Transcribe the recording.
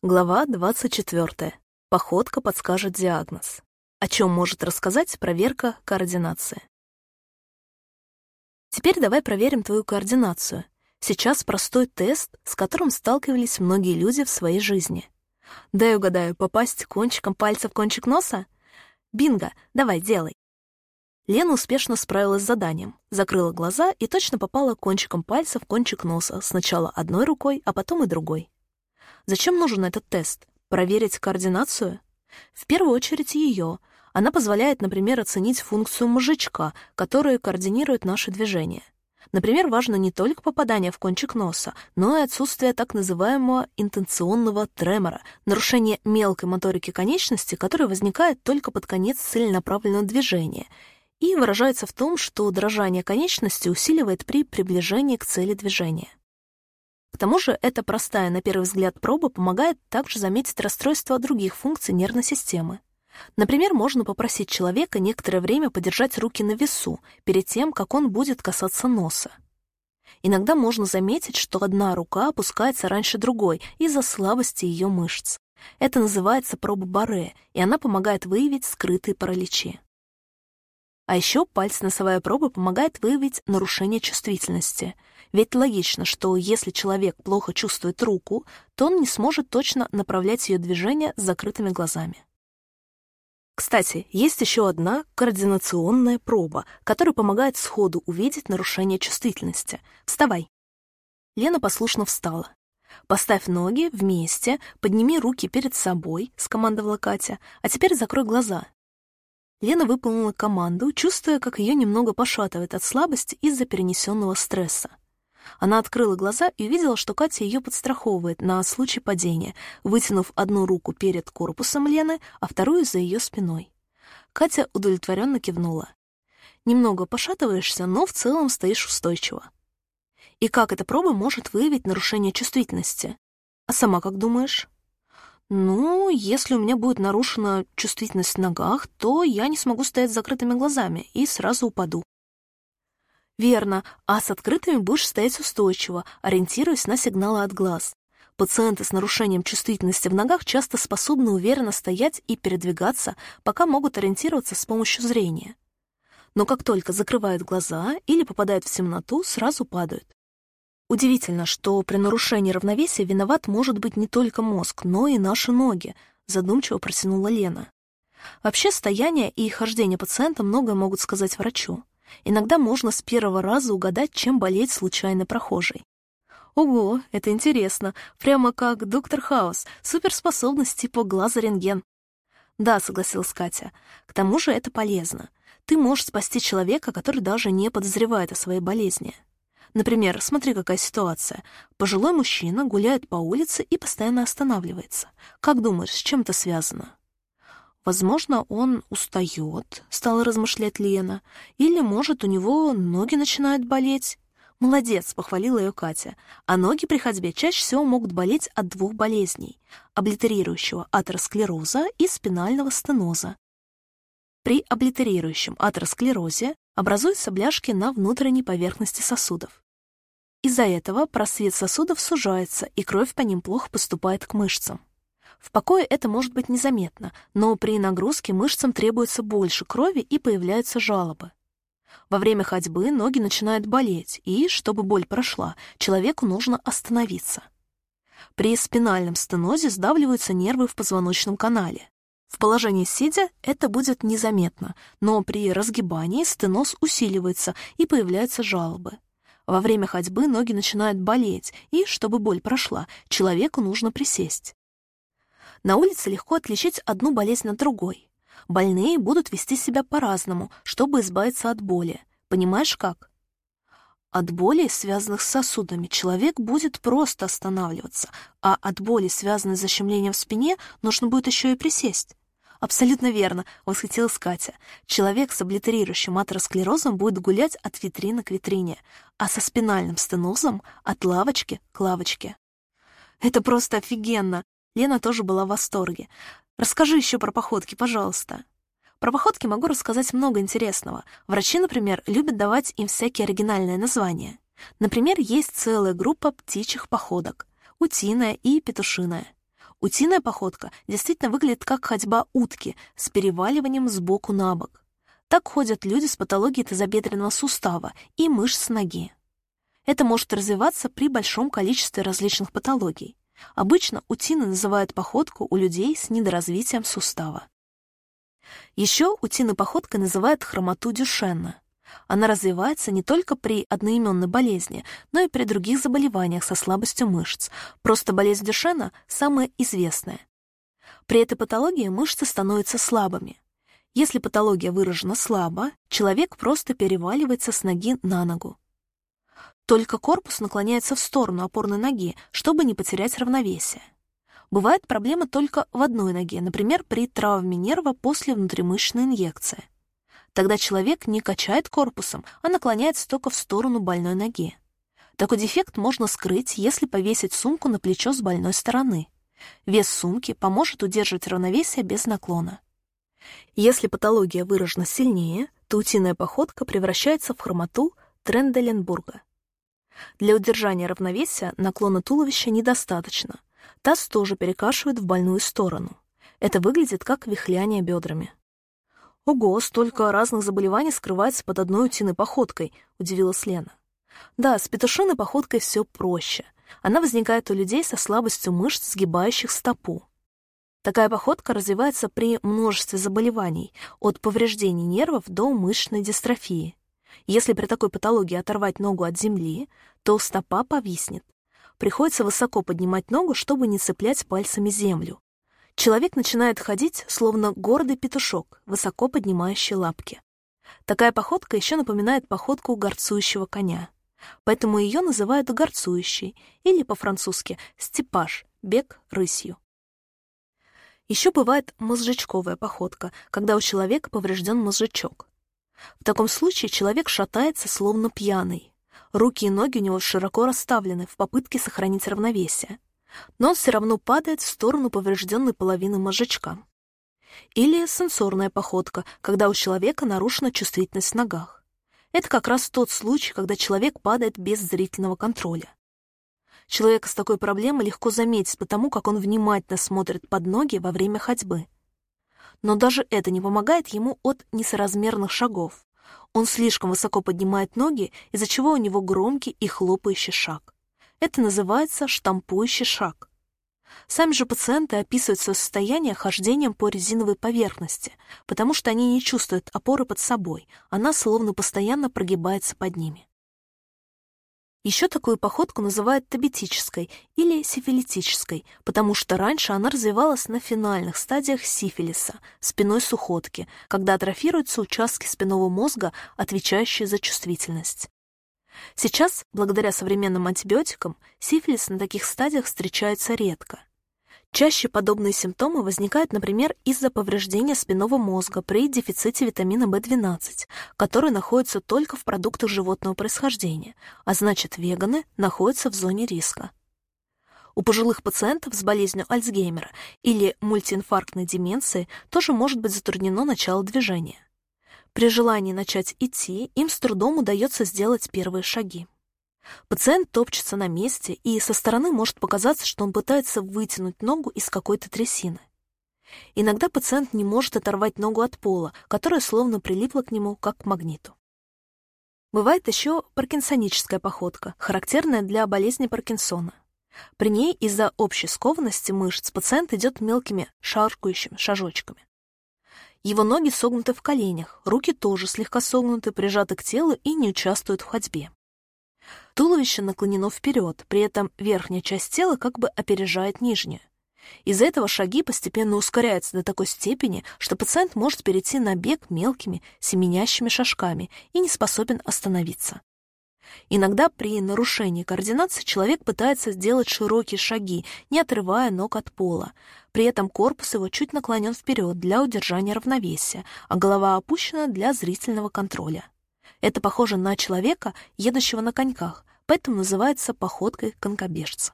Глава 24. Походка подскажет диагноз. О чем может рассказать проверка координации. Теперь давай проверим твою координацию. Сейчас простой тест, с которым сталкивались многие люди в своей жизни. Дай угадаю, попасть кончиком пальца в кончик носа? Бинго, давай, делай. Лена успешно справилась с заданием, закрыла глаза и точно попала кончиком пальца в кончик носа, сначала одной рукой, а потом и другой. Зачем нужен этот тест? Проверить координацию? В первую очередь ее. Она позволяет, например, оценить функцию мозжечка, которая координирует наши движения. Например, важно не только попадание в кончик носа, но и отсутствие так называемого интенционного тремора, нарушение мелкой моторики конечности, которое возникает только под конец целенаправленного движения и выражается в том, что дрожание конечности усиливает при приближении к цели движения. К тому же эта простая, на первый взгляд, проба помогает также заметить расстройство других функций нервной системы. Например, можно попросить человека некоторое время подержать руки на весу перед тем, как он будет касаться носа. Иногда можно заметить, что одна рука опускается раньше другой из-за слабости ее мышц. Это называется проба Барре, и она помогает выявить скрытые параличи. А еще пальцем-носовая проба помогает выявить нарушение чувствительности. Ведь логично, что если человек плохо чувствует руку, то он не сможет точно направлять ее движение с закрытыми глазами. Кстати, есть еще одна координационная проба, которая помогает сходу увидеть нарушение чувствительности. Вставай. Лена послушно встала. «Поставь ноги вместе, подними руки перед собой», — скомандовала Катя. «А теперь закрой глаза. Лена выполнила команду, чувствуя, как ее немного пошатывает от слабости из-за перенесенного стресса. Она открыла глаза и увидела, что Катя ее подстраховывает на случай падения, вытянув одну руку перед корпусом Лены, а вторую за ее спиной. Катя удовлетворенно кивнула. Немного пошатываешься, но в целом стоишь устойчиво. И как эта проба может выявить нарушение чувствительности? А сама как думаешь? Ну, если у меня будет нарушена чувствительность в ногах, то я не смогу стоять с закрытыми глазами и сразу упаду. Верно, а с открытыми будешь стоять устойчиво, ориентируясь на сигналы от глаз. Пациенты с нарушением чувствительности в ногах часто способны уверенно стоять и передвигаться, пока могут ориентироваться с помощью зрения. Но как только закрывают глаза или попадают в темноту, сразу падают. Удивительно, что при нарушении равновесия виноват может быть не только мозг, но и наши ноги, задумчиво протянула Лена. Вообще, стояние и хождение пациента многое могут сказать врачу. Иногда можно с первого раза угадать, чем болеет случайный прохожий. Ого, это интересно. Прямо как доктор Хаус, суперспособность типа глаза рентген. Да, согласилась Катя. К тому же это полезно. Ты можешь спасти человека, который даже не подозревает о своей болезни. Например, смотри, какая ситуация. Пожилой мужчина гуляет по улице и постоянно останавливается. Как думаешь, с чем это связано? Возможно, он устает, стала размышлять Лена. Или, может, у него ноги начинают болеть. «Молодец», — похвалила ее Катя. А ноги при ходьбе чаще всего могут болеть от двух болезней — облитерирующего атеросклероза и спинального стеноза. При облитерирующем атеросклерозе образуются бляшки на внутренней поверхности сосудов. Из-за этого просвет сосудов сужается, и кровь по ним плохо поступает к мышцам. В покое это может быть незаметно, но при нагрузке мышцам требуется больше крови и появляются жалобы. Во время ходьбы ноги начинают болеть, и, чтобы боль прошла, человеку нужно остановиться. При спинальном стенозе сдавливаются нервы в позвоночном канале. В положении сидя это будет незаметно, но при разгибании стеноз усиливается и появляются жалобы. Во время ходьбы ноги начинают болеть, и, чтобы боль прошла, человеку нужно присесть. На улице легко отличить одну болезнь от другой. Больные будут вести себя по-разному, чтобы избавиться от боли. Понимаешь, как? От боли, связанных с сосудами, человек будет просто останавливаться, а от боли, связанной с защемлением в спине, нужно будет еще и присесть. «Абсолютно верно», — восхитилась Катя. «Человек с облитерирующим атеросклерозом будет гулять от витрины к витрине, а со спинальным стенозом — от лавочки к лавочке». «Это просто офигенно!» Лена тоже была в восторге. «Расскажи еще про походки, пожалуйста». Про походки могу рассказать много интересного. Врачи, например, любят давать им всякие оригинальные названия. Например, есть целая группа птичьих походок — утиная и петушиная. Утиная походка действительно выглядит как ходьба утки с переваливанием сбоку на бок. Так ходят люди с патологией тазобедренного сустава и мышц ноги. Это может развиваться при большом количестве различных патологий. Обычно утины называют походку у людей с недоразвитием сустава. Еще утиной походкой называют хромоту Дюшенна. Она развивается не только при одноименной болезни, но и при других заболеваниях со слабостью мышц. Просто болезнь Дюшена самая известная. При этой патологии мышцы становятся слабыми. Если патология выражена слабо, человек просто переваливается с ноги на ногу. Только корпус наклоняется в сторону опорной ноги, чтобы не потерять равновесие. Бывает проблема только в одной ноге, например, при травме нерва после внутримышечной инъекции. Тогда человек не качает корпусом, а наклоняется только в сторону больной ноги. Такой дефект можно скрыть, если повесить сумку на плечо с больной стороны. Вес сумки поможет удерживать равновесие без наклона. Если патология выражена сильнее, то утиная походка превращается в хромоту Тренделенбурга. Для удержания равновесия наклона туловища недостаточно. Таз тоже перекашивает в больную сторону. Это выглядит как вихляние бедрами. «Ого, столько разных заболеваний скрывается под одной утиной походкой», — удивилась Лена. «Да, с петушиной походкой все проще. Она возникает у людей со слабостью мышц, сгибающих стопу. Такая походка развивается при множестве заболеваний, от повреждений нервов до мышечной дистрофии. Если при такой патологии оторвать ногу от земли, то стопа повиснет. Приходится высоко поднимать ногу, чтобы не цеплять пальцами землю. Человек начинает ходить, словно гордый петушок, высоко поднимающий лапки. Такая походка еще напоминает походку горцующего коня. Поэтому ее называют горцующей, или по-французски степаж, бег рысью. Еще бывает мозжечковая походка, когда у человека поврежден мозжечок. В таком случае человек шатается, словно пьяный. Руки и ноги у него широко расставлены в попытке сохранить равновесие но он все равно падает в сторону поврежденной половины мозжечка. Или сенсорная походка, когда у человека нарушена чувствительность в ногах. Это как раз тот случай, когда человек падает без зрительного контроля. Человека с такой проблемой легко заметить потому, как он внимательно смотрит под ноги во время ходьбы. Но даже это не помогает ему от несоразмерных шагов. Он слишком высоко поднимает ноги, из-за чего у него громкий и хлопающий шаг. Это называется штампующий шаг. Сами же пациенты описывают свое состояние хождением по резиновой поверхности, потому что они не чувствуют опоры под собой, она словно постоянно прогибается под ними. Еще такую походку называют табетической или сифилитической, потому что раньше она развивалась на финальных стадиях сифилиса, спиной сухотки, когда атрофируются участки спинного мозга, отвечающие за чувствительность. Сейчас, благодаря современным антибиотикам, сифилис на таких стадиях встречается редко. Чаще подобные симптомы возникают, например, из-за повреждения спинного мозга при дефиците витамина В12, который находится только в продуктах животного происхождения, а значит, веганы находятся в зоне риска. У пожилых пациентов с болезнью Альцгеймера или мультиинфарктной деменции тоже может быть затруднено начало движения. При желании начать идти, им с трудом удается сделать первые шаги. Пациент топчется на месте, и со стороны может показаться, что он пытается вытянуть ногу из какой-то трясины. Иногда пациент не может оторвать ногу от пола, которая словно прилипла к нему, как к магниту. Бывает еще паркинсоническая походка, характерная для болезни Паркинсона. При ней из-за общей скованности мышц пациент идет мелкими шаркающими шажочками. Его ноги согнуты в коленях, руки тоже слегка согнуты, прижаты к телу и не участвуют в ходьбе. Туловище наклонено вперед, при этом верхняя часть тела как бы опережает нижнюю. Из-за этого шаги постепенно ускоряются до такой степени, что пациент может перейти на бег мелкими, семенящими шажками и не способен остановиться. Иногда при нарушении координации человек пытается сделать широкие шаги, не отрывая ног от пола. При этом корпус его чуть наклонен вперед для удержания равновесия, а голова опущена для зрительного контроля. Это похоже на человека, едущего на коньках, поэтому называется походкой конькобежца.